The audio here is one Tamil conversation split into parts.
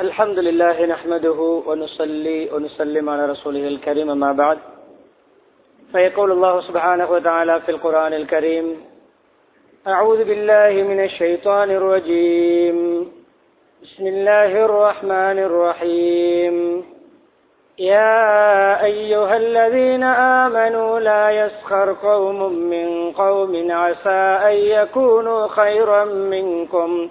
الحمد لله نحمده ونصلي ونسلم على رسوله الكريم ما بعد. فيقول الله سبحانه وتعالى في القرآن الكريم أعوذ بالله من الشيطان الرجيم. بسم الله الرحمن الرحيم. يا أيها الذين آمنوا لا يسخر قوم من قوم عسى أن يكونوا خيرا منكم.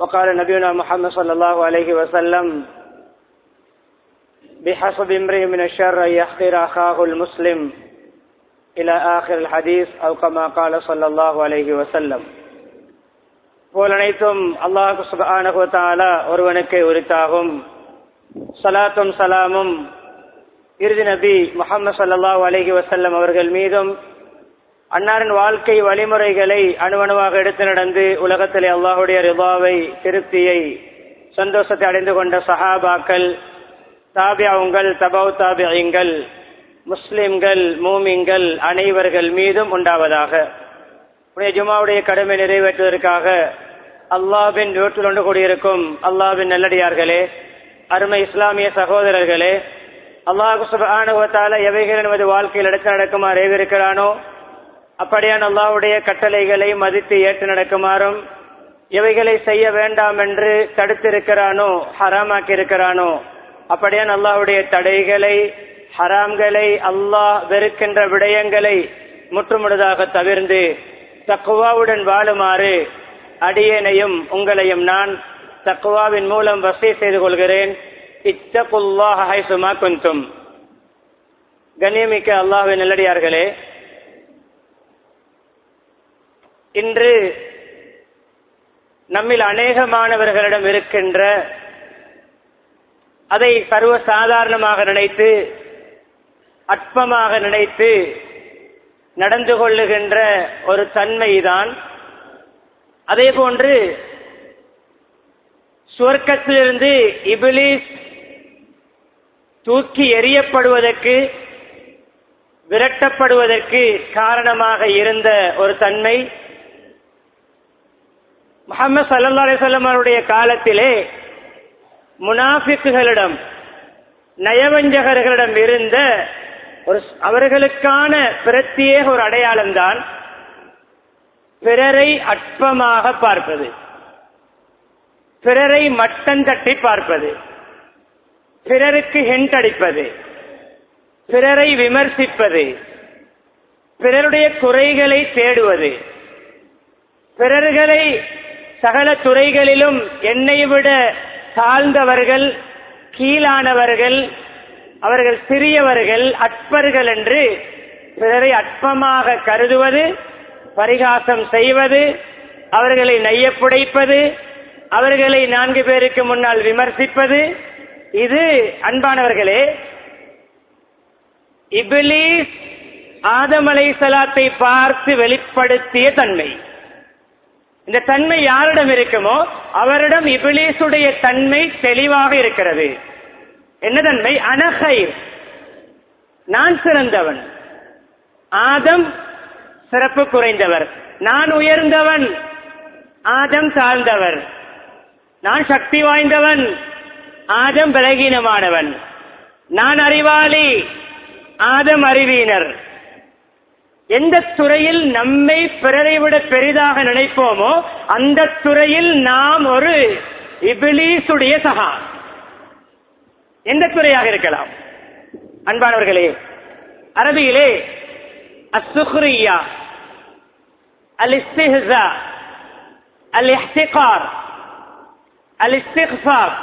وقال نبينا محمد صلى الله عليه وسلم بحسب امرئ من الشر أن يحقر أخاه المسلم إلى آخر الحديث أو كما قال صلى الله عليه وسلم போல் அனைத்தும் அல்லாஹு சுபானகுவத்தாலா ஒருவனுக்கு உரித்தாகும் சலாத்தும் சலாமும் இறுதி நபி முகமது சல்லாஹூ அலஹி வசல்லம் அவர்கள் மீதும் அன்னாரின் வாழ்க்கை வழிமுறைகளை அணுவணுவாக எடுத்து நடந்து உலகத்திலே அல்லாஹுடைய ரிபாவை திருப்தியை சந்தோஷத்தை அடைந்து கொண்ட சஹாபாக்கள் தாபியாவுங்கள் தபவ் தாபியங்கள் முஸ்லிம்கள் மூமிங்கள் அனைவர்கள் மீதும் உண்டாவதாக. உடைய ஜுமாவுடைய கடமை நிறைவேற்றுவதற்காக அல்லாவின் வீட்டில் ஒன்று கூடியிருக்கும் அல்லாவின் நல்லடியார்களே அருமை இஸ்லாமிய சகோதரர்களே அல்லாஹு சுபானுவத்தால எவைகள் நமது வாழ்க்கையில் எடுத்து நடக்குமாறு ஏவிருக்கிறானோ அப்படியான் அல்லாவுடைய கட்டளைகளை மதித்து ஏற்று நடக்குமாறும் இவைகளை செய்ய வேண்டாம் என்று தடுத்திருக்கிறானோ ஹராமாக்கி இருக்கிறானோ அப்படியான் அல்லாவுடைய தடைகளை ஹராம்களை அல்லாஹ் வெறுக்கின்ற விடயங்களை முற்றுமுழுதாக தவிர்ந்து தக்குவாவுடன் வாழுமாறு அடியேனையும் உங்களையும் நான் தக்குவாவின் மூலம் வசதி செய்து கொள்கிறேன். இத்தகுல்லாஹுமா குந்தும் கண்ணியமிக்க அல்லாஹின் நல்லடியார்களே இன்று நம்மில் அநேக மாணவர்களிடம் இருக்கின்ற அதை சர்வ சாதாரணமாக நினைத்து அற்பமாக நினைத்து நடந்து கொள்ளுகின்ற ஒரு தன்மைதான். அதே போன்று சுவர்க்கத்திலிருந்து இபிலிஸ் தூக்கி எறியப்படுவதற்கு விரட்டப்படுவதற்கு காரணமாக இருந்த ஒரு தன்மை முகமது சல்லா அலிசல்லம் அவருடைய காலத்திலே முனாஃபிக்குகளிடம் நயவஞ்சகர்களிடம் இருந்த ஒரு அவர்களுக்கான பிரத்யேக ஒரு அடையாளம்தான் பிறரை அற்பமாக பார்ப்பது. பிறரை மட்டம் தட்டி பார்ப்பது. பிறருக்கு ஹெண்ட் அடிப்பது. பிறரை விமர்சிப்பது. பிறருடைய குறைகளை தேடுவது. பிறர்களை சகல துறைகளிலும் என்னை விட தாழ்ந்தவர்கள் கீழானவர்கள் அவர்கள் சிறியவர்கள் அற்பர்கள் என்று பிறரை அற்பமாக கருதுவது பரிகாசம் செய்வது அவர்களை நையப்புடைப்பது அவர்களை நான்கு பேருக்கு முன்னால் விமர்சிப்பது இது அன்பானவர்களே இபிலீஸ் ஆதமலை சலாத்தை பார்த்து வெளிப்படுத்திய தன்மை. இந்த தன்மை யாரிடம் இருக்குமோ அவரிடம் இபிலேசுடைய தன்மை தெளிவாக இருக்கிறது. என்ன தன்மை? அனகை நான் சிறந்தவன். ஆதம் சிறப்பு குறைந்தவர். நான் உயர்ந்தவன். ஆதம் தாழ்ந்தவர். நான் சக்தி வாய்ந்தவன். ஆதம் பலகீனமானவன். நான் அறிவாளி. ஆதம் அறிவியினர் எந்த துறையில் நம்மை பிறரை விட பெரிதாக நினைப்போமோ அந்த துறையில் நாம் ஒரு இபிலீசுடைய சகா. எந்த துறையாக இருக்கலாம்? அன்பானவர்களே அரபியிலே அசுஹ்ரியா அல் இஸ்திஹா அல் இஹ்திகார் அல் இஸ்திஃபாப்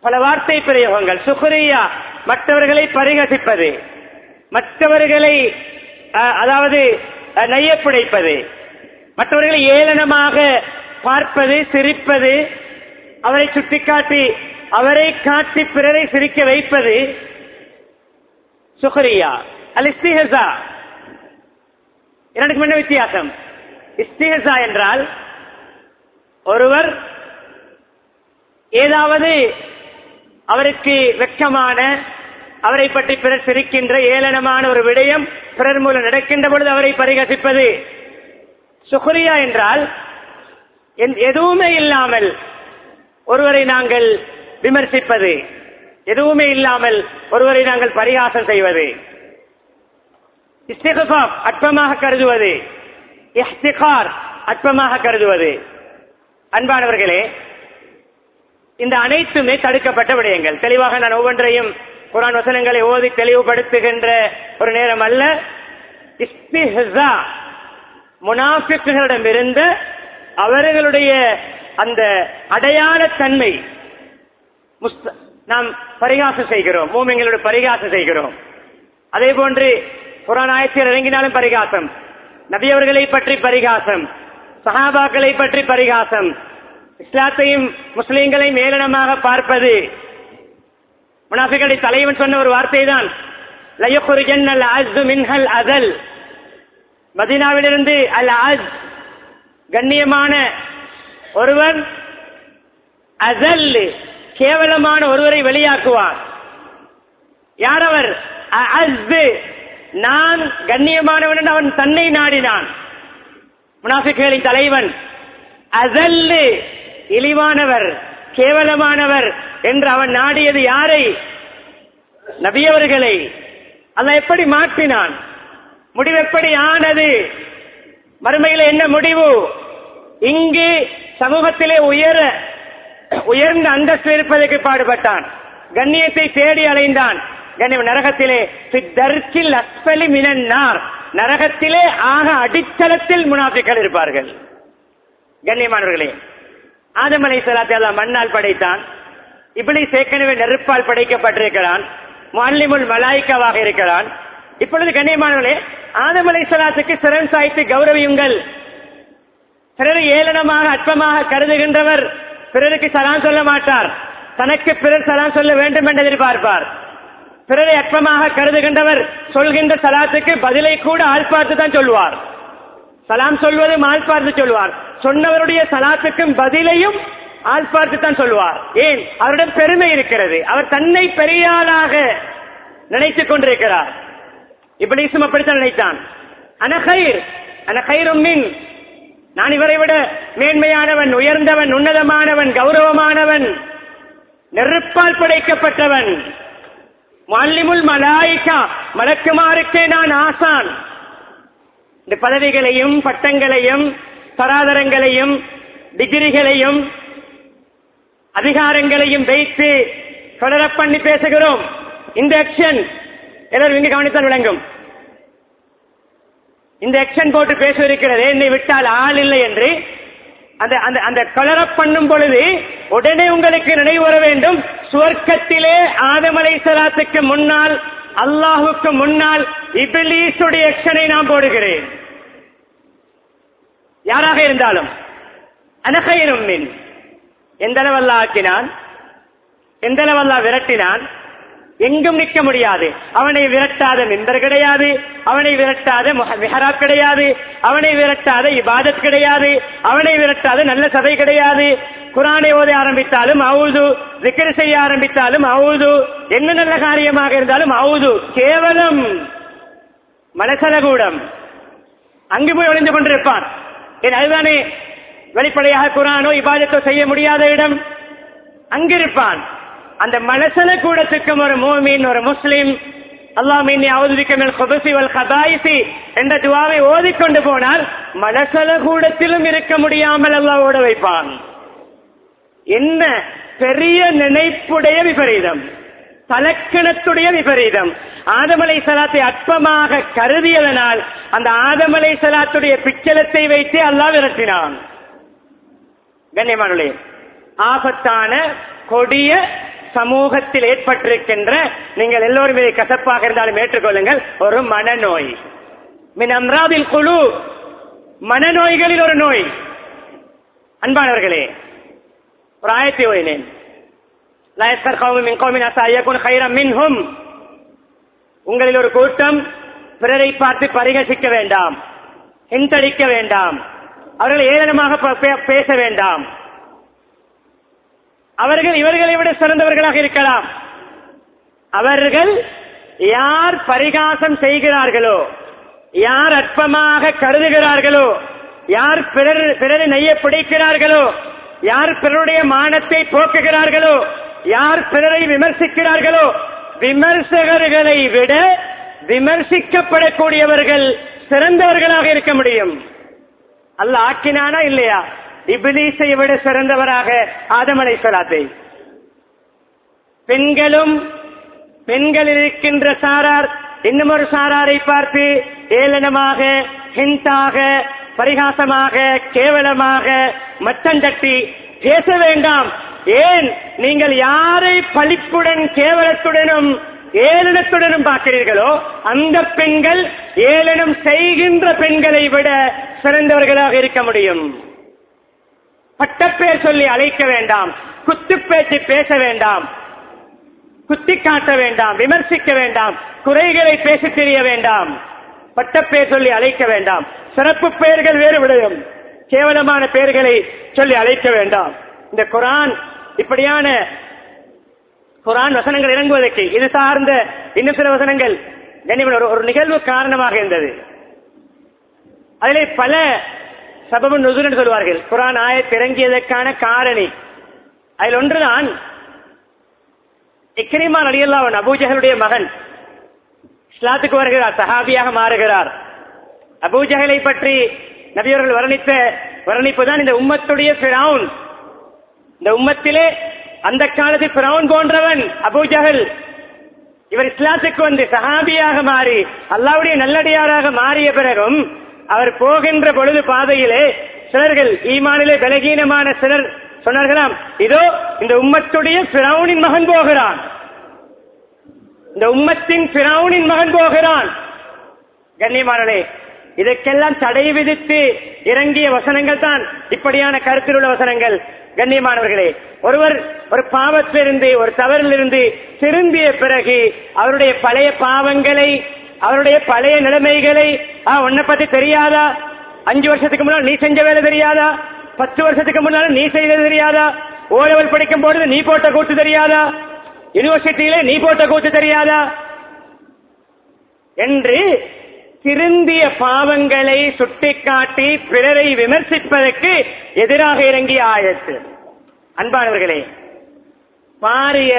பல வார்த்தை பிரயோகங்கள். சுஹ்ரியா மற்றவர்களை பரிகசிப்பது மற்றவர்களை அதாவது நையப்புடைப்பது மற்றவர்களை ஏளனமாக பார்ப்பது சிரிப்பது அவரை சுட்டிக்காட்டி அவரை காட்டி பிறரை சிரிக்க வைப்பது. சுஹரியா. அல் இஸ்திஹசா இரண்டுக்கும் என்ன வித்தியாசம்? இஸ்திஹசா என்றால் ஒருவர் ஏதாவது அவருக்கு வெட்கமான அவரை பற்றி பிறர் சிரிக்கின்ற ஏளனமான ஒரு விடயம் பிறர் மூலம் நடக்கின்ற பொழுது அவரை பரிகசிப்பது. சுகுரியா என்றால் எதுவுமே இல்லாமல் ஒருவரை நாங்கள் விமர்சிப்பது எதுவுமே இல்லாமல் ஒருவரை நாங்கள் பரிகாசம் செய்வது. இஸ்திகாப் அற்பமாக கருதுவது இஹ்திகார் அற்பமாக கருதுவது. அன்பானவர்களே இந்த அனைத்துமே தடுக்கப்பட்ட விடயங்கள். தெளிவாக நான் ஒவ்வொன்றையும் குரான் வசனங்களை ஓதி தெளிவுபடுத்துகின்ற ஒரு நேரம் அல்ல. இஸ்திஹ்ஸா முனாஃபிக்குகளிடமிருந்து அவர்களுடைய அந்த அடையாள தன்மை நாம் பரிகாசம் செய்கிறோம் மூமிங்களோட பரிகாசம் செய்கிறோம். அதே போன்று குரான் ஆயத்தில் இறங்கினாலும் பரிகாசம். நபியவர்களை பற்றி பரிகாசம். சஹாபாக்களை பற்றி பரிகாசம். இஸ்லாத்தையும் முஸ்லீம்களையும் மேலனமாக பார்ப்பது முனாஃபிகளை தலைவன் சொன்ன ஒரு வார்த்தை தான் மின்ஹல் அதல் மதீனாவிலிருந்து அல் அஸ் கண்ணியமான ஒருவன் அசல் கேவலமான ஒருவரை வெளியாக்குவார். யார் அவர் நான் கண்ணியமானவன் என்று அவன் தன்னை நாடினான். முனாஃபிகளின் தலைவன் அசல்லு இழிவானவர். கேவலமானவர் என்று அவன் நாடியது யாரை? நபியவர்களை அதை எப்படி மாற்றினான்? முடிவு எப்படி ஆனது? மறுமையில என்ன முடிவு? இங்கு சமூகத்திலே உயர உயர்ந்த அந்தஸ்து இருப்பதற்கு பாடுபட்டான். கண்ணியத்தை தேடி அலைந்தான். கண்ணியம் நரகத்திலே சித்தர்ச்சில் அஸ்பலி மினன்னார் நரகத்திலே ஆக அடித்தளத்தில் முனாபிக்கள் இருப்பார்கள். கண்ணியமானவர்களே ஆதம் அலை சலாத்தை மண்ணால் படைத்தான். இப்படி சேக்கனவே நெருப்பால் படைக்கப்பட்டிருக்கிறான். முல்லிமுல் மலாய்க்காவாக இருக்கிறான். இப்பொழுது கண்ணியமானவர்களே ஆதம் அலை சலாத்துக்கு சிறன் சாய்த்து கௌரவியுங்கள். பிறரை ஏளனமாக அற்பமாக கருதுகின்றவர் பிறருக்கு சலான் சொல்ல மாட்டார். தனக்கு பிறர் சலான் சொல்ல வேண்டும் என்று எதிர்பார்ப்பார். பிறரை அற்பமாக கருதுகின்றவர் சொல்கின்ற சலாத்துக்கு பதிலை கூட ஆள் பார்த்து தான் சொல்வார். சலாம் சொல்வது ஆள் பார்த்து சொல்வார். சொன்னவருடைய சலாத்துக்கும் பதிலையும் ஆள் பார்த்து தான் சொல்வார். ஏன்? அவரிடம் பெருமை இருக்கிறது. அவர் தன்னை பெரியாளாக நினைத்துக் கொண்டிருக்கிறார். இப்ளீசும் அப்படித்தான் நினைத்தான். அனகைர் அனகைரும் மின்? நான் இவரை விட மேன்மையானவன் உயர்ந்தவன் உன்னதமானவன் கௌரவமானவன் நெருப்பால் படைக்கப்பட்டவன். மல்லிமுல் மலாய்க்கா மலக்குமாருக்கே நான் ஆசான். இந்த பதவிகளையும் பட்டங்களையும் தராதரங்களையும் டிகிரிகளையும் அதிகாரங்களையும் வைத்து தொடர பண்ணி பேசுகிறோம். இந்த ஆக்ஷன் எல்லாரும் இங்கு கவனித்தால் விளங்கும். இந்த ஆக்ஷன் போட்டு பேசுவதற்கிறது என்னை விட்டால் ஆள் இல்லை என்று. அந்த அந்த அந்த கலர பண்ணும் பொழுது உடனே உங்களுக்கு நினைவு வர வேண்டும். சுவர்க்கத்திலே ஆதமலை சலாத்துக்கு முன்னால் அல்லாஹுக்கு முன்னால் இபிலீசுடைய ஆக்ஷனை நான் போடுகிறேன். யாராக இருந்தாலும் அனகையினும் மின். எந்த அளவல்லா ஆக்கினான் எந்த விரட்டினான்? எங்கும் நிற்க முடியாது. அவனை விரட்டாத மின்பர் கிடையாது. அவனை விரட்டாத மெஹராப் கிடையாது. அவனை விரட்டாத இபாதத் கிடையாது. அவனை விரட்டாத நல்ல சபை கிடையாது. குரானை ஓத ஆரம்பித்தாலும் அவுது zikr செய்ய ஆரம்பித்தாலும் அவுது. என்ன நல்ல காரியமாக இருந்தாலும் அவுது. கேவலம். மனசலகூடம். அங்கு போய் ஒளிந்து கொண்டிருப்பான். ஏன் அதுதானே வெளிப்படையாக குரானோ இபாதத்தோ செய்ய முடியாத இடம் அங்கிருப்பான். அந்த மனசல கூடத்துக்கும் ஒரு மோமீன் ஒரு முஸ்லீம் அல்லாஹ் என்ற துவாவை ஓதிக்கொண்டு போனால் மனசல கூடத்திலும் இருக்க முடியாமல் அல்லாஹ் ஓட வைப்பான். என்ன பெரிய நினைப்புடைய விபரீதம். தலக்கணத்துடைய விபரீதம். ஆதமலை சலாத்தை அற்பமாக கருதியதனால் அந்த ஆதமலை சலாத்துடைய பிச்சலத்தை வைத்தே அல்லாஹ் விரட்டினான். கண்ணியமானுடைய ஆபத்தான கொடிய சமூகத்தில் ஏற்பட்டிருக்கின்ற நீங்கள் எல்லோரும் இதை கசப்பாக இருந்தாலும் ஏற்றுக்கொள்ளுங்கள். ஒரு மனநோய். மின் அம்ராதில் குழு மனநோய்களில் ஒரு நோய். அன்பானவர்களே ஒரு ஆயத்தை ஓயினேன் லா யஸ்கர் கௌமும் மின் கௌமின் கைரம் மின்ஹும் உங்களில் ஒரு கூட்டம் பிறரை பார்த்து பரிகசிக்க வேண்டாம் ஹிந்தடிக்க வேண்டாம் அவர்கள் ஏளனமாக பே- பேச வேண்டாம். அவர்கள் இவர்களை விட சிறந்தவர்களாக இருக்கலாம். அவர்கள் யார் பரிகாசம் செய்கிறார்களோ யார் அற்பமாக கருதுகிறார்களோ யார் பிறர் பிறரை நெய்ய பிடிக்கிறார்களோ யார் பிறருடைய மானத்தை போக்குகிறார்களோ யார் பிறரை விமர்சிக்கிறார்களோ விமர்சகர்களை விட விமர்சிக்கப்படக்கூடியவர்கள் சிறந்தவர்களாக இருக்க முடியும். அல்ல ஆக்கினானா இல்லையா? இபிலீசை விட சிறந்தவராக ஆதமலை அலைஹிஸ்ஸலாத்தை பெண்களும் பெண்கள் இருக்கின்ற சாரார் இன்னும் ஒரு சாராரை பார்த்து ஏளனமாக ஹிந்தாக பரிகாசமாக கேவலமாக மச்சந்தட்டி பேச வேண்டாம். ஏன் நீங்கள் யாரை பழிப்புடன் கேவலத்துடனும் ஏளனத்துடனும் பார்க்கிறீர்களோ அந்த பெண்கள் ஏளனம் செய்கின்ற பெண்களை விட சிறந்தவர்களாக இருக்க முடியும். பட்டப்பேர் சொல்லி அழைக்க வேண்டாம் குத்து பேச்சு பேச வேண்டாம் குத்தி காட்ட வேண்டாம் விமர்சிக்க வேண்டாம் குறைகளை பேசி தெரிய வேண்டாம் பட்டப்பேர் சொல்லி அழைக்க வேண்டாம். சிறப்பு பெயர்கள் வேறு விடயம் கேவலமான பெயர்களை சொல்லி அழைக்க வேண்டாம். இந்த குரான் இப்படியான குரான் வசனங்கள் இறங்குவதற்கு இது சார்ந்த இன்னும் சில வசனங்கள் கண்ணியமான ஒரு- ஒரு நிகழ்வு காரணமாக இருந்தது. அதிலே பல சபபு நுசுர் சொல்வார்கள். குரான் ஆயத் இறங்கியதற்கான காரணி. அதில் ஒன்றுதான் இக்ரிமா நடிகல்லாவன் அபூஜகளுடைய மகன். இஸ்லாத்துக்கு வருகிறார் சஹாபியாக மாறுகிறார். அபூஜகலை பற்றி நபியவர்கள் வர்ணித்த வர்ணிப்பு தான் இந்த உம்மத்துடைய பிரவுன் இந்த உம்மத்திலே அந்த காலத்தில் பிரவுன் போன்றவன் அபூஜகல் இவர் இஸ்லாத்துக்கு வந்து சஹாபியாக மாறி அல்லாவுடைய நல்லடியாராக மாறிய பிறகும் அவர் போகின்ற பொழுது பாதையிலே சிலர்கள் ஈமானிலே பலகீனமான சிலர் சொன்னார்களாம் இதோ இந்த உம்மத்துடைய பிரவுனின் மகன் போகிறான். இந்த உம்மத்தின் பிரவுனின் மகன் போகிறான். கண்ணியமானே இதற்கெல்லாம் தடை விதித்து இறங்கிய வசனங்கள் தான் இப்படியான கருத்தில் உள்ள வசனங்கள். கண்ணியமானவர்களே ஒருவர் ஒரு பாவத்திலிருந்து ஒரு தவறிலிருந்து திரும்பிய பிறகு அவருடைய பழைய பாவங்களை அவருடைய பழைய நிலைமைகளை ஆ, உன்னை பத்தி தெரியாதா? அஞ்சு வருஷத்துக்கு முன்னால் நீ செஞ்ச வேலை தெரியாதா? பத்து வருஷத்துக்கு முன்னால் நீ செய்தது தெரியாதா? ஓலவல் படிக்கும் பொழுது நீ போட்ட கூத்து தெரியாதா? யூனிவர்சிட்டியில நீ போட்ட கூத்து தெரியாதா? என்று திருந்திய பாவங்களை சுட்டிக்காட்டி பிறரை விமர்சிப்பதற்கு எதிராக இறங்கிய ஆயத்து. அன்பானவர்களே பாரிய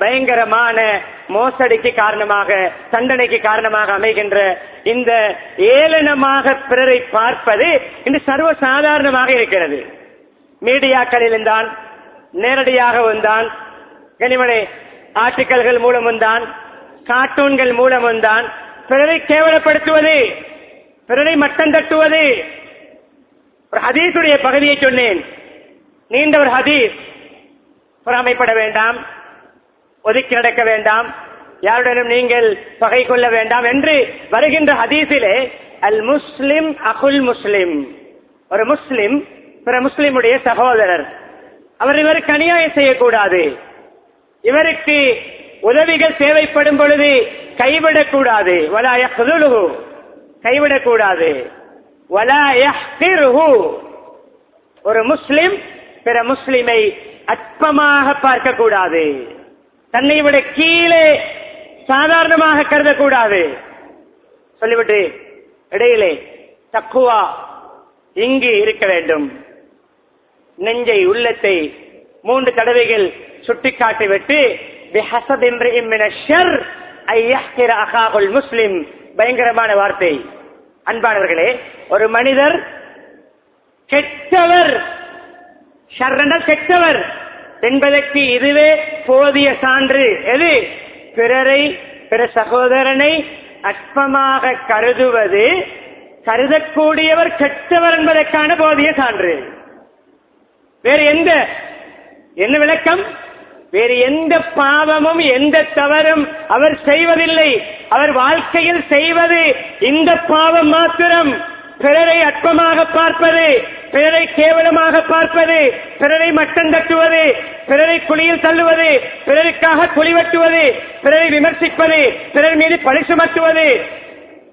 பயங்கரமான மோசடிக்கு காரணமாக தண்டனைக்கு காரணமாக அமைகின்ற இந்த ஏளனமாக பிறரை பார்ப்பது இன்று சர்வ சாதாரணமாக இருக்கிறது. மீடியாக்களிலும் தான் நேரடியாகவும் தான் கனிமலை ஆர்டிக்கல்கள் மூலமும் தான் கார்ட்டூன்கள் மூலமும் தான் பிறரை கேவலப்படுத்துவது பிறரை மட்டம் தட்டுவது. ஒரு ஹதீஸுடைய பகுதியை சொன்னேன். நீண்ட ஒரு ஹதீஸ். பொறாமைப்பட வேண்டாம். ஒதுக்கி நடக்க வேண்டாம். யாருடனும் நீங்கள் பகை கொள்ள வேண்டாம் என்று வருகின்ற ஹதீஸிலே அல் முஸ்லிம் அகுல் முஸ்லிம். ஒரு முஸ்லிம் பிற முஸ்லிமுடைய சகோதரர். அவர் இவருக்கு அநியாயம் செய்யக்கூடாது. இவருக்கு உதவிகள் தேவைப்படும் பொழுது கைவிடக்கூடாது. வலா யஹ்துலுஹு கைவிடக்கூடாது. வலா யஹ்கிருஹு. ஒரு முஸ்லிம் பிற முஸ்லிமை அற்பமாக பார்க்க கூடாது தன்னை விட கீழே சாதாரணமாக கருதக்கூடாது. சொல்லிவிட்டு இடையிலே தக்குவா இங்கு இருக்க வேண்டும். நெஞ்சை உள்ளத்தை மூன்று தடவைகள் சுட்டிக்காட்டி விட்டு முஸ்லிம். பயங்கரமான வார்த்தை. அன்பானவர்களே ஒரு மனிதர் கெட்டவர். கெட்டவர். என்பதற்கு இதுவே போதிய சான்று. எது? பிறரை பிற சகோதரனை அற்பமாக கருதுவது கருதக்கூடியவர் கெட்டவர் என்பதற்கான போதிய சான்று. வேறு எந்த? என்ன விளக்கம்? வேறு எந்த பாவமும் எந்த தவறும் அவர் செய்வதில்லை. அவர் வாழ்க்கையில் செய்வது இந்த பாவம் மாத்திரம். பிறரை அற்பமாக பார்ப்பது பிறரை கேவலமாக பார்ப்பது பிறரை மட்டம் தட்டுவது பிறரை குழியில் தள்ளுவது பிறருக்காக குழி வெட்டுவது பிறரை விமர்சிப்பது பிறர் மீது பழி சுமத்துவது.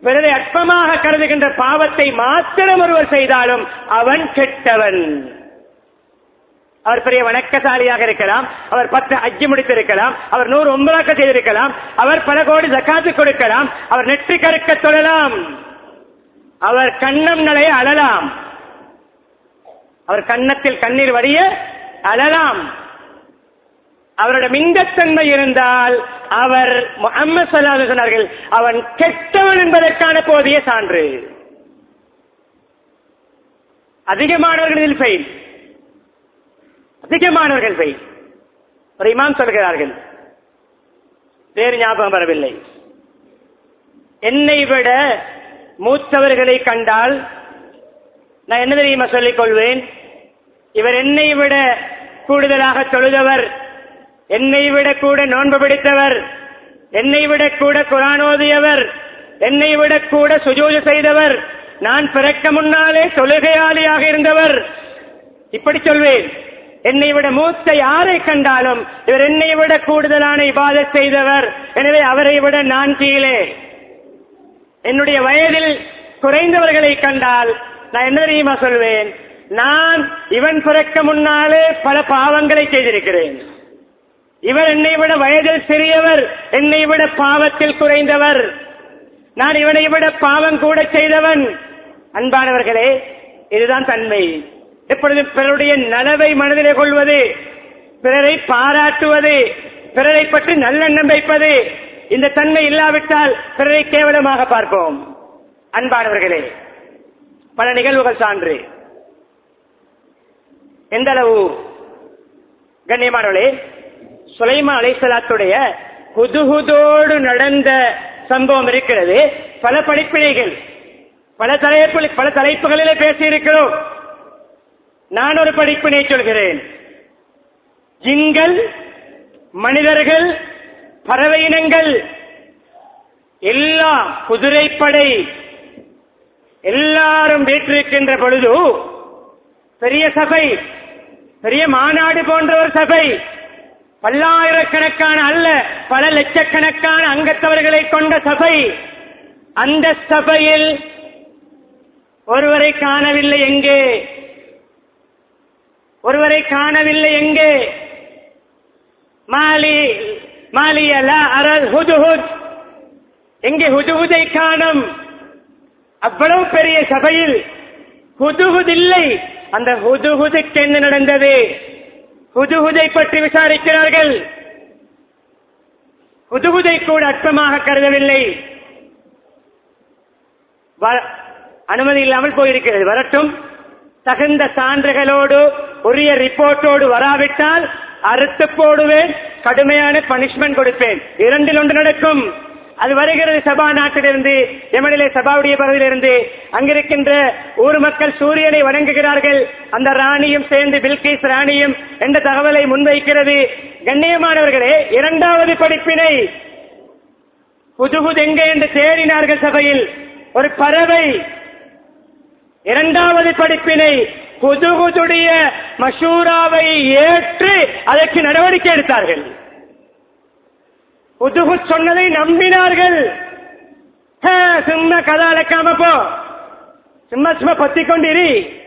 பிறரை அற்பமாக கருதுகின்ற பாவத்தை மாத்திரம் ஒருவர் செய்தாலும் அவன் கெட்டவன். அவர் பெரிய வணக்கசாலியாக இருக்கலாம் அவர் பத்து அஜி முடித்திருக்கலாம் அவர் நூறு ஒன்பதாக்க செய்திருக்கலாம் அவர் பல கோடி ஜக்காத்து கொடுக்கலாம் அவர் நெற்றி கருக்க தொழலாம் அவர் கண்ணம் நிலைய அழலாம் அவர் கன்னத்தில் கண்ணீர் வடிய அழலாம். அவரோட மிங்கத்தன்மை இருந்தால் அவர் முகம்மது சொல்லாத சொன்னார்கள் அவன் கெட்டவன் என்பதற்கான போதிய சான்று. அதிகமானவர்கள் இதில் ஃபெயில் அதிகமானவர்கள் பெய். ஒரு இமாம் சொல்கிறார்கள் வேறு ஞாபகம் வரவில்லை. என்னை விட மூத்தவர்களை கண்டால் நான் என்ன தெரியுமா சொல்லிக் கொள்வேன்? இவர் என்னை விட கூடுதலாக தொழுதவர் என்னை விட கூட நோன்பு பிடித்தவர் என்னை விட கூட குரானோதியவர் என்னை விட கூட சுஜூஜ செய்தவர் நான் பிறக்க முன்னாலே தொழுகையாளியாக இருந்தவர். இப்படி சொல்வேன். என்னை விட மூத்த யாரை கண்டாலும் இவர் என்னை விட கூடுதலான இபாத செய்தவர். எனவே அவரை விட நான் கீழே. என்னுடைய வயதில் குறைந்தவர்களை கண்டால் நான் என்ன தெரியுமா சொல்வேன்? நான் இவன் பிறக்க முன்னாலே பல பாவங்களை செய்திருக்கிறேன். இவர் என்னை விட வயதில் சிறியவர் என்னை விட பாவத்தில் குறைந்தவர். நான் இவனை விட பாவம் கூட செய்தவன். அன்பானவர்களே இதுதான் தன்மை. எப்பொழுது பிறருடைய நலவை மனதிலே கொள்வது பிறரை பாராட்டுவது பிறரை பற்றி நல்லெண்ணம் வைப்பது இந்த தன்மை இல்லாவிட்டால் பிறரை கேவலமாக பார்ப்போம். அன்பானவர்களே பல நிகழ்வுகள் சான்று. எந்த அளவு கண்ணியமானவர்களே சுலைமா அலைசலாத்துடைய புதுகுதோடு நடந்த சம்பவம் இருக்கிறது. பல படிப்பிழைகள் பல தலைப்பு பல தலைப்புகளிலே பேசியிருக்கிறோம். நான் ஒரு படிப்பினை சொல்கிறேன். ஜிங்கள் மனிதர்கள் பறவை இனங்கள் எல்லா குதிரைப்படை எல்லாரும் வீற்றிருக்கின்ற பொழுது பெரிய சபை பெரிய மாநாடு போன்ற ஒரு சபை பல்லாயிரக்கணக்கான அல்ல பல லட்சக்கணக்கான அங்கத்தவர்களை கொண்ட சபை அந்த சபையில் ஒருவரை காணவில்லை எங்கே? ஒருவரை காணவில்லை எங்கே? மாலி மாலியலா அரல் ஹுதுஹுத் எங்கே ஹுதுஹுதை காணும்? அவ்வளவு பெரிய சபையில் ஹுதுஹுத் இல்லை. அந்த ஹுதுஹுதுக்கு என்ன நடந்தது? ஹுதுஹுதை பற்றி விசாரிக்கிறார்கள். ஹுதுஹுதை கூட அற்பமாக கருதவில்லை. வ- அனுமதி இல்லாமல் போயிருக்கிறது. வரட்டும். தகுந்த சான்றுகளோடு உரிய ரிப்போர்ட்டோடு வராவிட்டால் அறுத்து போடுவேன் கடுமையான பனிஷ்மெண்ட் கொடுப்பேன். இரண்டில் ஒன்று நடக்கும். அது வருகிறது சபா நாட்டிலிருந்து எமனிலே சபாவுடைய பகுதியிலிருந்து. அங்கிருக்கின்ற ஊர் மக்கள் சூரியனை வணங்குகிறார்கள். அந்த ராணியும் சேர்ந்து பில்கிஸ் ராணியும் என்ற தகவலை முன்வைக்கிறது. கண்ணியமானவர்களே இரண்டாவது படிப்பினை. புதுகுது எங்கே என்று தேடினார்கள் சபையில். ஒரு பறவை. இரண்டாவது படிப்பினை புதுகுதுடைய மஷூராவை ஏற்று அதற்கு நடவடிக்கை எடுத்தார்கள். புதுகு சொன்னதை நம்பினார்கள். ஹே, சும்மா கதை அழைக்காம போ. சும்மா சும்மா பத்தி கொண்டிரு.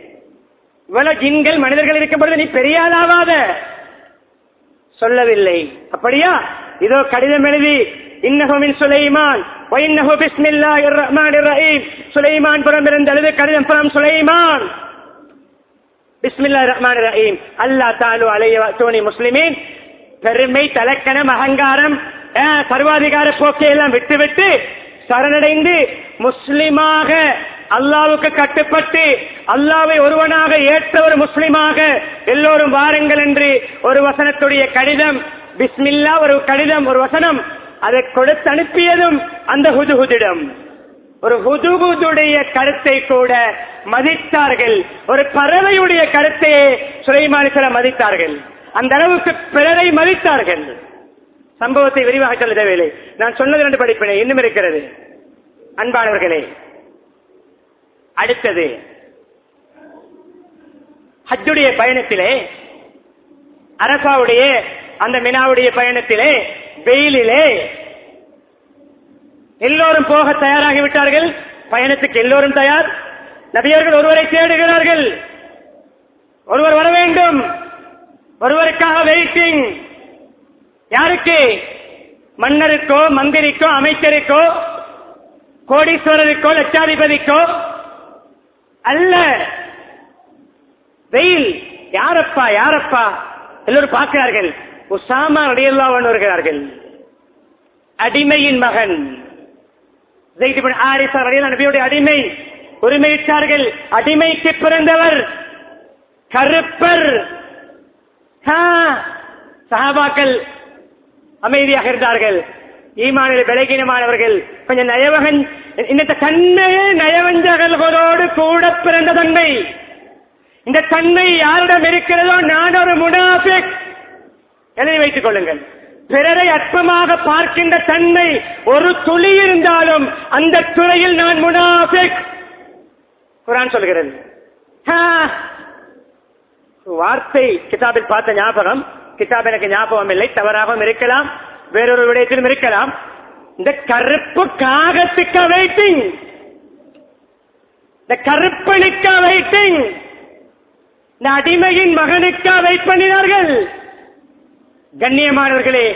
இவ்வளவு ஜின்கள் மனிதர்கள் இருக்கும் பொழுது நீ பெரிய ஆளாவாத சொல்லவில்லை. அப்படியா? இதோ கடிதம் எழுதி இன்னஹுமின் சுலைமான் வைன்னஹு பிஸ்மில்லாஹிர் ரஹ்மானிர் ரஹீம் சுலைமான் புறம் இருந்த அல்லது கடிதம் புறம் சுலைமான் பிஸ்மில்லாஹிர் ரஹ்மானிர் ரஹீம் அல்லாஹ் தாலு அலைய தோனி முஸ்லிமீன் பெருமை தலக்கணம் அகங்காரம் சர்வாதிகார போக்கை எல்லாம் விட்டுவிட்டு சரணடைந்து முஸ்லிமாக அல்லாவுக்கு கட்டுப்பட்டு அல்லாவை ஒருவனாக ஏற்ற ஒரு முஸ்லிமாக எல்லோரும் வாருங்கள் என்று ஒரு வசனத்துடைய கடிதம் பிஸ்மில்லா ஒரு கடிதம் ஒரு வசனம் அதை கொடுத்து அனுப்பியதும் அந்த ஹுதுஹுதிடம். ஒரு ஹுதுகுதுடைய கருத்தை கூட மதித்தார்கள். ஒரு பறவையுடைய கருத்தையே சுலைமானிசல மதித்தார்கள். அந்த அளவுக்கு பிறரை மதித்தார்கள். சம்பவத்தை விரிவாக சொல்ல தேவையில்லை. நான் சொன்னது ரெண்டு படிப்பினை இன்னும் இருக்கிறது. அன்பானவர்களே அடுத்தது. ஹஜ்ஜுடைய பயணத்திலே அரசாவுடைய அந்த மினாவுடைய பயணத்திலே வெயிலிலே எல்லோரும் போக தயாராகி விட்டார்கள் பயணத்துக்கு எல்லோரும் தயார். நபியர்கள் ஒருவரை தேடுகிறார்கள். ஒருவர் வர வேண்டும். ஒருவருக்காக வெயிட்டிங். யாருக்கு? மன்னருக்கோ மந்திரிக்கோ அமைச்சருக்கோ கோடீஸ்வரருக்கோ லட்சாதிபதிக்கோ அல்ல. வெயில் யாரப்பா யாரப்பா? எல்லோரும் பார்க்கிறார்கள். உசாமா ரடியல்லாவன் வருகிறார்கள் அடிமையின் மகன். ஜெயித் இப்னு ஹாரிஸா நபியுடைய அடிமை உரிமையிட்டார்கள். அடிமைக்கு பிறந்தவர் கருப்பர். ஆ, சஹாபாக்கள் அமைதியாக இருந்தார்கள். ஈமானில் விலகினமானவர்கள் கொஞ்சம் நயவகன் இந்த தன்மையே நயவஞ்சகர்களோடு கூட பிறந்த தன்மை. இந்த தன்மை யாரிடம் இருக்கிறதோ நான் ஒரு முனாபிக் எழுதி வைத்துக் கொள்ளுங்கள். பிறரை அற்பமாக பார்க்கின்ற தன்மை ஒரு துளி இருந்தாலும் அந்த துறையில் நான் முனாஃபிக். குரான் சொல்கிறது. வார்த்தை கிதாபில் பார்த்த ஞாபகம் கிதாப் எனக்கு ஞாபகம் இல்லை தவறாகவும் இருக்கலாம் வேறொரு விடயத்திலும் இருக்கலாம். இந்த கருப்பு காகத்துக்கு வெயிட்டிங் இந்த கருப்பனுக்கு வெயிட்டிங் இந்த அடிமையின் மகனுக்கா வெயிட் பண்ணினார்கள்? கண்ணியமானவர்களே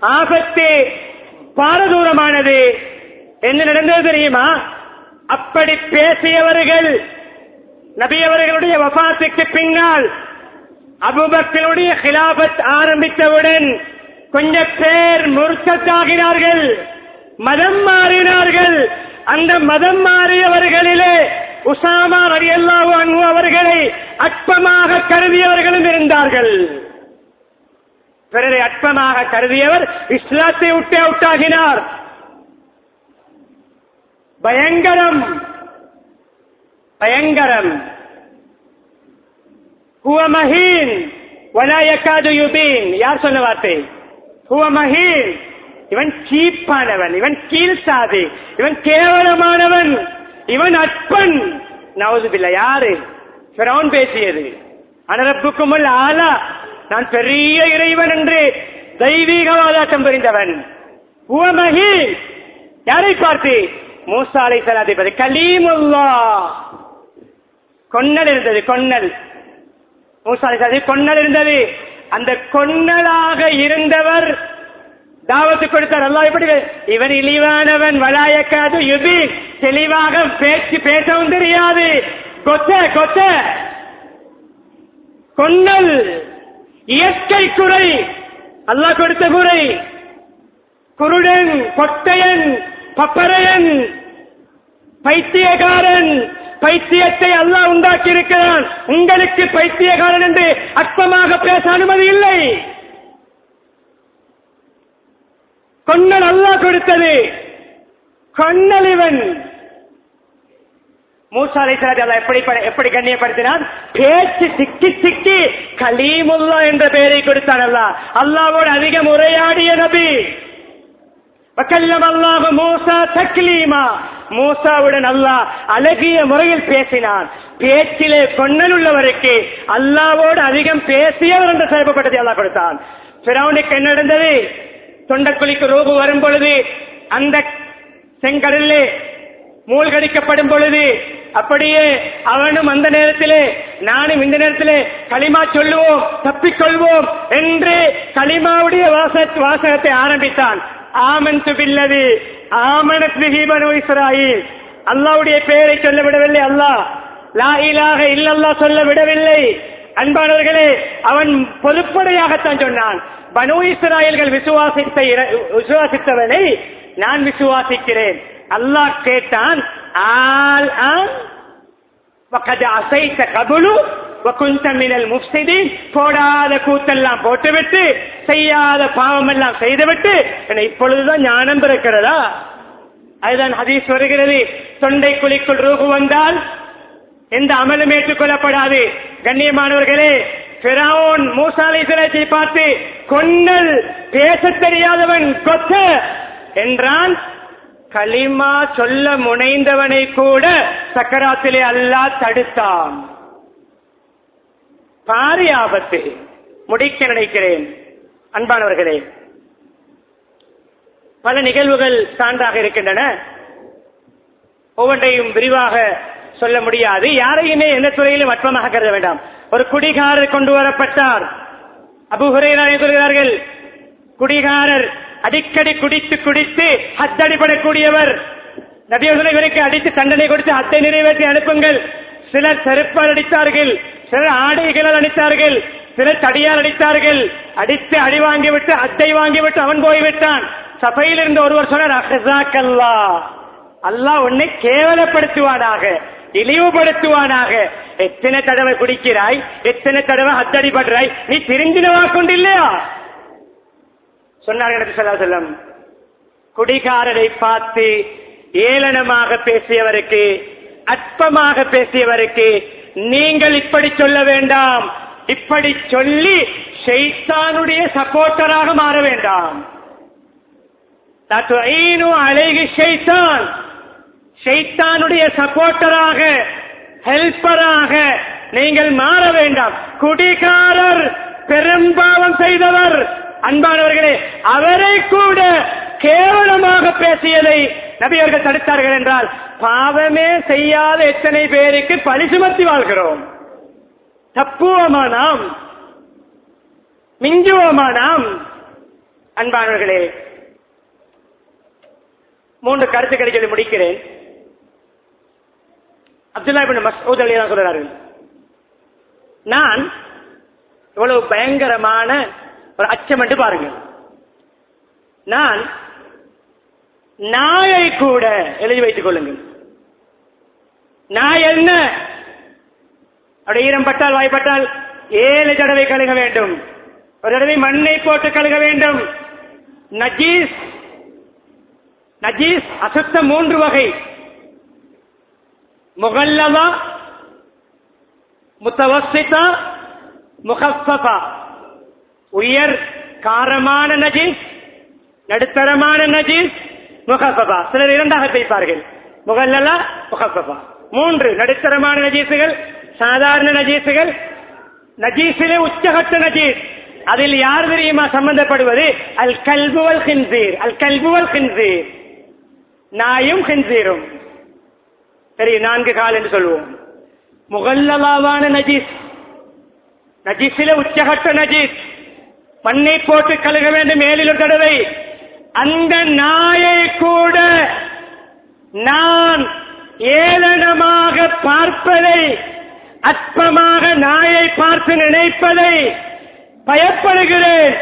ஆபத்து பாரதூரமானது. என்ன நடந்தது தெரியுமா? அப்படி பேசியவர்கள் நபி அவர்களுடைய வபாத்துக்கு பின்னால் அபுபக்களுடைய ஹிலாபத் ஆரம்பித்தவுடன் கொஞ்ச பேர் முர்த்தத்தாகினார்கள் மதம் மாறினார்கள். அந்த மதம் மாறியவர்களிலே உசாமா ரலியல்லாஹு அன்பு அவர்களை அற்பமாக கருதியவர்களும் இருந்தார்கள். பிறரை அற்பமாக கருதியவர் இஸ்லாத்தை விட்டே அவுட்டாகினார். பயங்கரம். பயங்கரம். ஹுவ மஹீன். யுபீன். யார் சொன்ன வார்த்தை? குவமஹீன் இவன் சீப்பானவன். இவன் கீழ் சாதி. இவன் கேவலமானவன். இவன் அற்பன். நவதுபில்ல யாரு? ஃபிரௌன் பேசியது. அனரப்புக்கும் ஆலா. நான் பெரிய இறைவன் என்று தெய்வீக வாதாட்டம் புரிந்தவன். ஹுவ யாரை பார்த்து? மூசா அலை சலாதிபதி கலீமுல்லா கொன்னல் இருந்தது கொன்னல். மூசா அலை சலாதி கொன்னல் இருந்தது. அந்த கொன்னலாக இருந்தவர் தாவத்து கொடுத்தார். அல்லா எப்படி இவன் இழிவானவன் வலாயக்காது யுதி. தெளிவாக பேச்சு பேசவும் தெரியாது. கொத்த கொத்த. கொன்னல். இயற்கை குறை. அல்லாஹ் கொடுத்த குறை. குருடன் கொட்டையன் பப்பரையன் பைத்தியகாரன் பைத்தியத்தை அல்லாஹ் உண்டாக்கி இருக்கிறான் உங்களுக்கு பைத்தியகாரன் என்று அற்பமாக பேச அனுமதி இல்லை. கொன்னல் அல்லாஹ் கொடுத்தது. கொன்னல் இவன். மூசா அலைஹிஸ்ஸலாத்து எப்படி எப்படி கண்ணியப்படுத்தினான்? பேச்சு சிக்கி சிக்கி கலீமுல்லா என்ற பெயரை கொடுத்தான் அல்லா அல்லாவோடு அதிகம் உரையாடிய நபி. மூசா மூசாவுடன் அல்லாஹ் அழகிய முறையில் பேசினான். பேச்சிலே கொன்னல் உள்ளவருக்கு அல்லாவோடு அதிகம் பேசியவர் என்ற சிறப்புப்பட்டதை அல்லாஹ் கொடுத்தான். பிறவனுக்கு என்ன நடந்தது? தொண்டக்குழிக்கு ரூபு வரும் பொழுது அந்த செங்கடலிலே மூழ்கடிக்கப்படும் பொழுது அப்படியே அவனும் அந்த நேரத்திலே நானும் இந்த நேரத்திலே களிமா சொல்லுவோம் தப்பிக்கொள்வோம் என்று களிமாவுடைய வாச வாசகத்தை ஆரம்பித்தான். ஆமன் துபில்லது ஆமனத் பிஹி இஸ்ராயில். அல்லாவுடைய பெயரை சொல்ல விடவில்லை அல்லாஹ். லா இலாக இல்லல்லாஹ் சொல்ல விடவில்லை. அன்பானவர்களே அவன் பொதுப்படையாகத்தான் சொன்னான். பனு இஸ்ராயல்கள் விசுவாசித்த இர- விசுவாசித்தவனை நான் விசுவாசிக்கிறேன். அல்லாஹ் கேட்டான் ஆல் அசைத்த கபுலு குந்தமிழல் முஃப்சிதி போடாத கூத்தெல்லாம் போட்டுவிட்டு செய்யாத பாவம் எல்லாம் செய்துவிட்டு இப்பொழுதுதான் ஞானம் பிறக்கிறதா? அதுதான் ஹதீஸ் வருகிறது. தொண்டை குழிக்குள் ரூபு வந்தால் எந்த அமலும் ஏற்றுக்கொள்ளப்படாது. கண்ணியமானவர்களே பிராவோன் மூசாலை சிலத்தை பார்த்து கொன்னல் பேச தெரியாதவன் கொத்த என்றான். கலிமா சொல்ல முனைந்தவனை கூட சக்கராத்திலே அல்லாஹ் தடுத்தான். பாரி ஆபத்து. முடிக்க நினைக்கிறேன். அன்பானவர்களே பல நிகழ்வுகள் சான்றாக இருக்கின்றன. ஒவ்வொன்றையும் விரிவாக சொல்ல முடியாது. யாரையுமே எந்த துறையிலும் அற்பமாக கருத வேண்டாம். ஒரு குடிகாரர் கொண்டு வரப்பட்டார். அபுஹுரையர் சொல்கிறார்கள் குடிகாரர் அடிக்கடி குடித்து குடித்து ஹத்தடிப்படக்கூடியவர் நபியர்களை இவருக்கு அடித்து தண்டனை கொடுத்து ஹத்தை நிறைவேற்றி அனுப்புங்கள். சிலர் செருப்பால் அடித்தார்கள் சிலர் ஆடைகளால் அடித்தார்கள் சிலர் தடியால் அடித்தார்கள். அடித்து அடி வாங்கிவிட்டு அத்தை வாங்கிவிட்டு அவன் போய்விட்டான். சபையில் இருந்த ஒருவர் சொன்னார் அல்லா அல்லாஹ் உன்னை கேவலப்படுத்துவானாக இழிவுபடுத்துவானாக. எத்தனை தடவை குடிக்கிறாய் எத்தனை தடவை அத்தடிபடுறாய் நீ திருந்தினவா கொண்டில்லையா? சொன்னார்கள் நபி ஸல்லல்லாஹு குடிகாரரை பார்த்து ஏளனமாக பேசியவருக்கு அற்பமாக பேசியவருக்கு நீங்கள் இப்படி சொல்ல வேண்டாம். இப்படி சொல்லி ஷெய்தானுடைய சப்போர்ட்டராக மாற வேண்டாம். தத்துஈனு ஷெய்தான் ஷெய்தானுடைய ஷைத்தானுடைய சப்போர்ட்டராக ஹெல்ப்பராக நீங்கள் மாற வேண்டாம். குடிகாரர் பெரும்பாவம் செய்தவர் அன்பானவர்களே அவரை கூட கேவலமாக பேசியதை நபியர்கள் தடுத்தார்கள் என்றால் பாவமே செய்யாத எத்தனை பேருக்கு பழி சுமத்தி வாழ்கிறோம்? தப்புவோமா நாம்? மிஞ்சுவோமா நாம்? அன்பானவர்களே மூன்று கருத்துக்களை சொல்லி முடிக்கிறேன். அப்துல்லா இபின் மசூத் அலி தான் நான் இவ்வளவு பயங்கரமான ஒரு அச்சம் என்று பாருங்கள். நான் நாயை கூட எழுதி வைத்துக் கொள்ளுங்கள். நாய் என்ன? அப்படி ஈரம் பட்டால் வாய்ப்பட்டால் ஏழு தடவை கழுக வேண்டும். ஒரு தடவை மண்ணை போட்டு கழுக வேண்டும். நஜீஸ் நஜீஸ் அசுத்த மூன்று வகை. முகல்லவா முத்தவசிதா முகஃபா உயர் காரமான நஜீஸ் நடுத்தரமான நஜீஸ் முகஃபபா சிலர் இரண்டாக பிரிப்பார்கள் முகல்லலா முகஃபபா மூன்று நடுத்தரமான நஜீசுகள் சாதாரண நஜீசுகள் நஜீஸிலே உச்சகட்ட நஜீஸ் அதில் யார் தெரியுமா சம்பந்தப்படுவது அல் கல்புவல் ஹின்சீர் அல் கல்புவல் ஹின்சீர் நாயும் ஹின்சீரும் சரி நான்கு கால் என்று சொல்லுவோம் முகல்லலாவான நஜீஸ் நஜீஸிலே உச்சகட்ட நஜீஸ் பண்ணை போட்டு கழுக வேண்டும் மேலில் ஒரு தடவை. அந்த நாயை கூட நான் ஏளனமாக பார்ப்பதை அற்பமாக நாயை பார்த்து நினைப்பதை பயப்படுகிறேன்.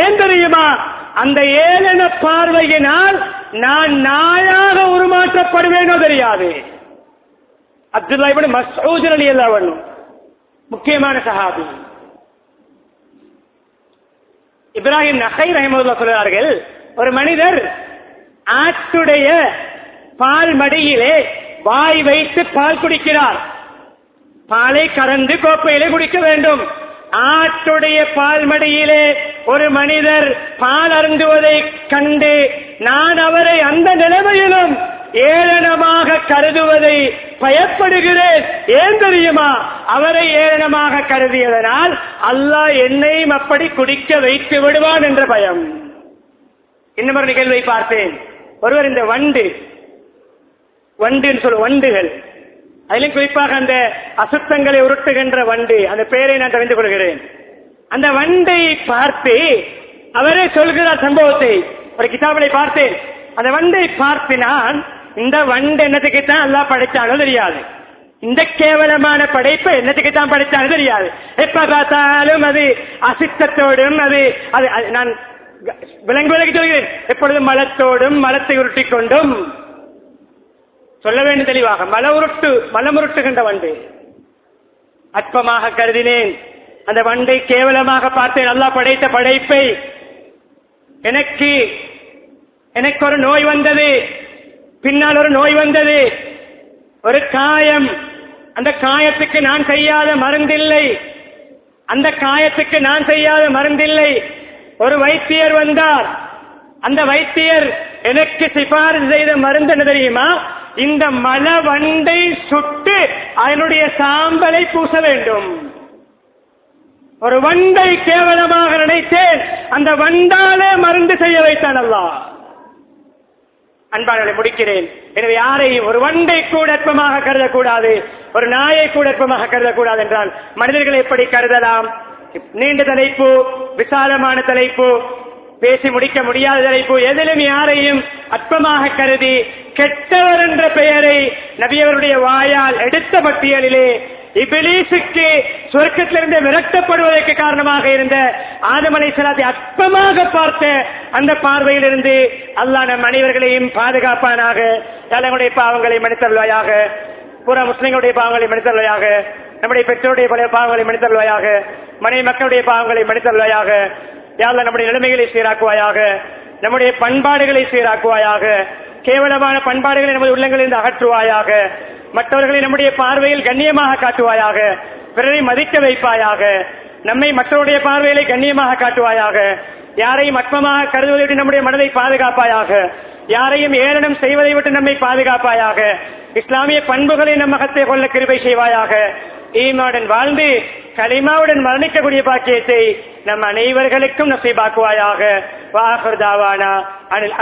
ஏன் தெரியுமா? அந்த ஏளன பார்வையினால் நான் நாயாக உருமாற்றப்படுவேனோ தெரியாது. அப்துல்லா இப்படி மசூத் அலி அல்லா முக்கியமான சகாபி இப்ராஹிம் நகை ரஹமதுல்லா சொல்கிறார்கள் ஒரு மனிதர் ஆட்டுடைய பால் மடியிலே வாய் வைத்து பால் குடிக்கிறார். பாலை கறந்து கோப்பையிலே குடிக்க வேண்டும். ஆட்டுடைய பால் மடியிலே ஒரு மனிதர் பால் அருந்துவதை கண்டு நான் அவரை அந்த நிலைமையிலும் ஏளனமாக கருதுவதை பயப்படுகிறேன். ஏன் தெரியுமா? அவரை ஏளனமாக கருதியதனால் அல்லாஹ் என்னையும் அப்படி குடிக்க வைத்து விடுவான் என்ற பயம். இன்னும் ஒரு நிகழ்வை பார்த்தேன். ஒருவர் இந்த வண்டு வண்டுன்னு சொல்ல வண்டுகள். அதிலும் குறிப்பாக அந்த அசுத்தங்களை உருட்டுகின்ற வண்டு அந்த பெயரை நான் தெரிந்து கொள்கிறேன். அந்த வண்டை பார்த்து அவரே சொல்கிறார் சம்பவத்தை. ஒரு கிதாபனை பார்த்தேன். அந்த வண்டை பார்த்து நான் இந்த வண்டு என்னத்துக்கு தான் எல்லாம் படைச்சானோ தெரியாது. இந்த கேவலமான படைப்பு என்னத்துக்கு தான் படைச்சானோ தெரியாது. எப்ப பார்த்தாலும் அது அசித்தத்தோடும் அது அது அது நான் விலங்கு விலகி சொல்கிறேன். எப்பொழுதும் மலத்தோடும் மலத்தை உருட்டிக்கொண்டும் சொல்ல வேண்டும் தெளிவாக. மல உருட்டு மலமுருட்டுகின்ற வண்டு. அற்பமாக கருதினேன். அந்த வண்டை கேவலமாக பார்த்தேன். நல்லா படைத்த படைப்பை எனக்கு எனக்கு ஒரு நோய் வந்தது. பின்னால் ஒரு நோய் வந்தது. ஒரு காயம். அந்த காயத்துக்கு நான் செய்யாத மருந்தில்லை. அந்த காயத்துக்கு நான் செய்யாத மருந்தில்லை. ஒரு வைத்தியர் வந்தார். அந்த வைத்தியர் எனக்கு சிபாரிசு செய்த மருந்து என்ன தெரியுமா? இந்த மலவண்டை சுட்டு அதனுடைய சாம்பலை பூச வேண்டும். ஒரு வண்டை கேவலமாக நினைத்தேன். அந்த வண்டாலே மருந்து செய்ய வைத்தான் அல்லாஹ். அன்பாளர்களை முடிக்கிறேன். எனவே யாரையும் ஒரு வண்டை கூட அற்பமாக கருதக்கூடாது ஒரு நாயை கூட அற்பமாக கருதக்கூடாது என்றால் மனிதர்களை எப்படி கருதலாம்? நீண்ட தலைப்பு விசாலமான தலைப்பு பேசி முடிக்க முடியாத தலைப்பு எதிலும் யாரையும் அற்பமாக கருதி கெட்டவர் என்ற பெயரை நபியவருடைய வாயால் எடுத்த பட்டியலிலே இபிலீசுக்கு சொர்க்கத்திலிருந்து விரட்டப்படுவதற்கு காரணமாக இருந்த ஆதமலை சலாத்தை அற்பமாக பார்த்த அந்த பார்வையிலிருந்து அல்லாஹ் நம் அனைவர்களையும் பாதுகாப்பானாக தலைமுடைய பாவங்களை மன்னித்தருள்வாயாக புற முஸ்லிம்களுடைய பாவங்களை மன்னித்தருள்வாயாக நம்முடைய பெற்றோருடைய பல பாவங்களை மன்னித்தருள்வாயாக மனை மக்களுடைய பாவங்களை மன்னித்தருள்வாயாக யாழ்ல நம்முடைய நிலைமைகளை சீராக்குவாயாக நம்முடைய பண்பாடுகளை சீராக்குவாயாக கேவலமான பண்பாடுகளை நமது உள்ளங்களிலிருந்து அகற்றுவாயாக மற்றவர்களை நம்முடைய பார்வையில் கண்ணியமாக காட்டுவாயாக பிறரை மதிக்க வைப்பாயாக நம்மை மற்றவருடைய பார்வையிலே கண்ணியமாக காட்டுவாயாக யாரையும் அற்பமாக கருதுவதை விட்டு நம்முடைய மனதை பாதுகாப்பாயாக யாரையும் ஏளனம் செய்வதை விட்டு நம்மை பாதுகாப்பாயாக இஸ்லாமிய பண்புகளை நம் மகத்தை கொள்ள கிருபை செய்வாயாக ஈமாவுடன் வாழ்ந்து கலிமாவுடன் மரணிக்கக்கூடிய பாக்கியத்தை நம் அனைவர்களுக்கும் நசைபாக்குவாயாக. வாகர் தாவானா அனில்